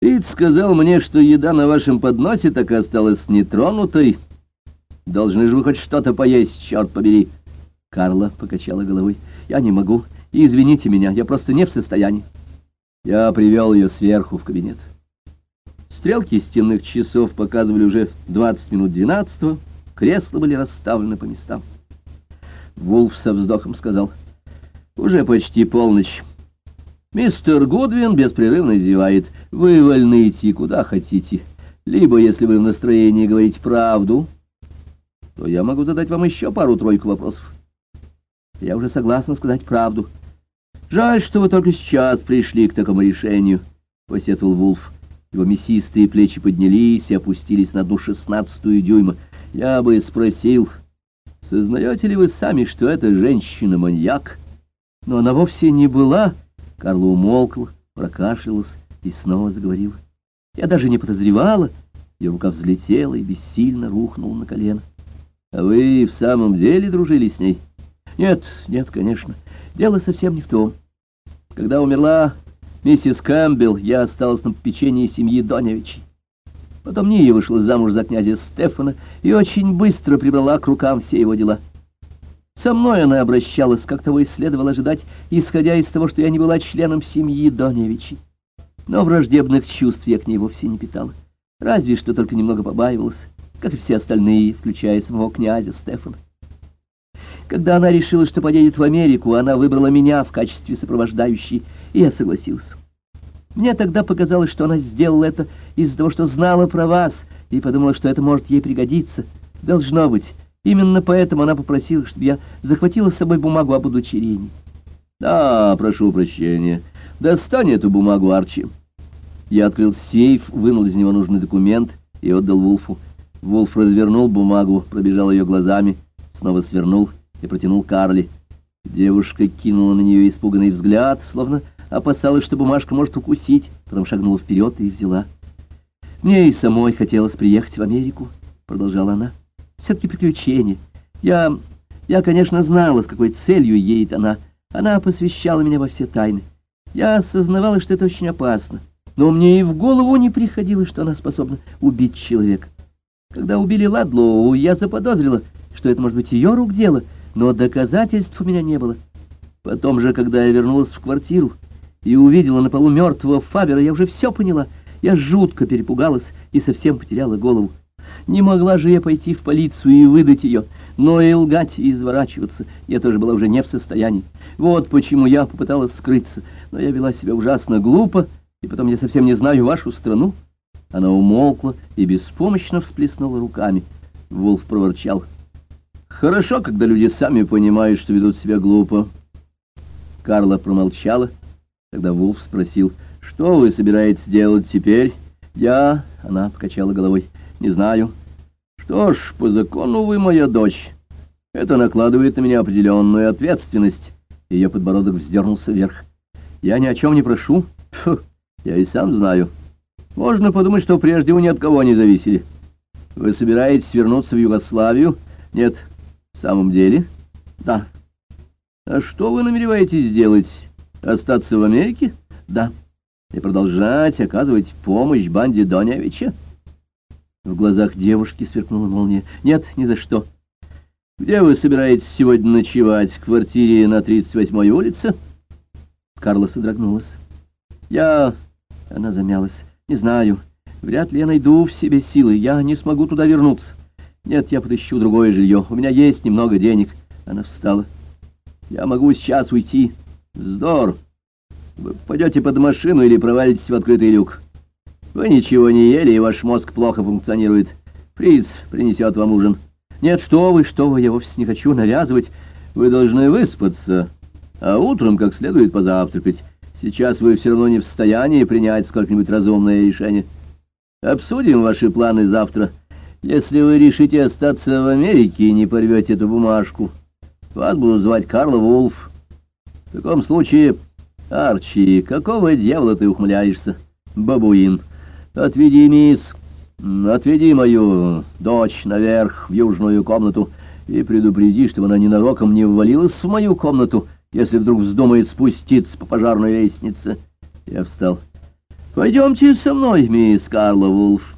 Рид сказал мне, что еда на вашем подносе так и осталась нетронутой. Должны же вы хоть что-то поесть, черт побери. Карла покачала головой. Я не могу. И извините меня, я просто не в состоянии. Я привел ее сверху в кабинет. Стрелки стенных часов показывали уже 20 минут двенадцатого. Кресла были расставлены по местам. Вулф со вздохом сказал. Уже почти полночь. Мистер Гудвин беспрерывно зевает. Вы вольны идти куда хотите. Либо, если вы в настроении говорить правду, то я могу задать вам еще пару-тройку вопросов. Я уже согласна сказать правду. Жаль, что вы только сейчас пришли к такому решению, — посетовал Вулф. Его мясистые плечи поднялись и опустились на одну шестнадцатую дюйма. Я бы спросил, сознаете ли вы сами, что эта женщина-маньяк? Но она вовсе не была... Карла умолкла, прокашлялась и снова заговорила. Я даже не подозревала. Ее рука взлетела и бессильно рухнула на колено. А вы в самом деле дружили с ней? Нет, нет, конечно. Дело совсем не в том. Когда умерла миссис Кэмпбелл, я осталась на попечении семьи Доневичей. Потом Ния вышла замуж за князя Стефана и очень быстро прибрала к рукам все его дела. Со мной она обращалась, как того и следовало ожидать, исходя из того, что я не была членом семьи Доневичей. Но враждебных чувств я к ней вовсе не питала. Разве что только немного побаивалась, как и все остальные, включая самого князя Стефана. Когда она решила, что поедет в Америку, она выбрала меня в качестве сопровождающей, и я согласился. Мне тогда показалось, что она сделала это из-за того, что знала про вас, и подумала, что это может ей пригодиться. Должно быть, Именно поэтому она попросила, чтобы я захватила с собой бумагу об удочерении. Да, прошу прощения. Достань эту бумагу, Арчи. Я открыл сейф, вынул из него нужный документ и отдал Вулфу. Вулф развернул бумагу, пробежал ее глазами, снова свернул и протянул Карли. Девушка кинула на нее испуганный взгляд, словно опасалась, что бумажка может укусить, потом шагнула вперед и взяла. «Мне и самой хотелось приехать в Америку», — продолжала она все-таки приключение. Я, я, конечно, знала, с какой целью едет она. Она посвящала меня во все тайны. Я осознавала, что это очень опасно. Но мне и в голову не приходило, что она способна убить человека. Когда убили Ладлоу, я заподозрила, что это может быть ее рук дело, но доказательств у меня не было. Потом же, когда я вернулась в квартиру и увидела на полу мертвого Фабера, я уже все поняла. Я жутко перепугалась и совсем потеряла голову. Не могла же я пойти в полицию и выдать ее, но и лгать, и изворачиваться я тоже была уже не в состоянии. Вот почему я попыталась скрыться, но я вела себя ужасно глупо, и потом я совсем не знаю вашу страну. Она умолкла и беспомощно всплеснула руками. Волф проворчал. «Хорошо, когда люди сами понимают, что ведут себя глупо». Карла промолчала. Тогда Волф спросил, «Что вы собираетесь делать теперь?» «Я...» — она покачала головой. Не знаю. Что ж, по закону вы моя дочь. Это накладывает на меня определенную ответственность. Ее подбородок вздернулся вверх. Я ни о чем не прошу. Фу, я и сам знаю. Можно подумать, что прежде вы ни от кого не зависели. Вы собираетесь вернуться в Югославию? Нет. В самом деле? Да. А что вы намереваетесь сделать? Остаться в Америке? Да. И продолжать оказывать помощь банде Доневича? В глазах девушки сверкнула молния. «Нет, ни за что». «Где вы собираетесь сегодня ночевать? В квартире на 38-й улице?» Карла содрогнулась. «Я...» — она замялась. «Не знаю. Вряд ли я найду в себе силы. Я не смогу туда вернуться. Нет, я подыщу другое жилье. У меня есть немного денег». Она встала. «Я могу сейчас уйти. Вздор. Вы попадете под машину или провалитесь в открытый люк. Вы ничего не ели, и ваш мозг плохо функционирует. Фриц принесет вам ужин. Нет, что вы, что вы, я вовсе не хочу навязывать. Вы должны выспаться, а утром как следует позавтракать. Сейчас вы все равно не в состоянии принять сколько-нибудь разумное решение. Обсудим ваши планы завтра. Если вы решите остаться в Америке и не порвете эту бумажку, вас буду звать Карл Вулф. В таком случае, Арчи, какого дьявола ты ухмыляешься? Бабуин. Отведи, мисс, отведи мою дочь наверх в южную комнату и предупреди, чтобы она ненароком не ввалилась в мою комнату, если вдруг вздумает спуститься по пожарной лестнице. Я встал. Пойдемте со мной, мисс Карла Вулф.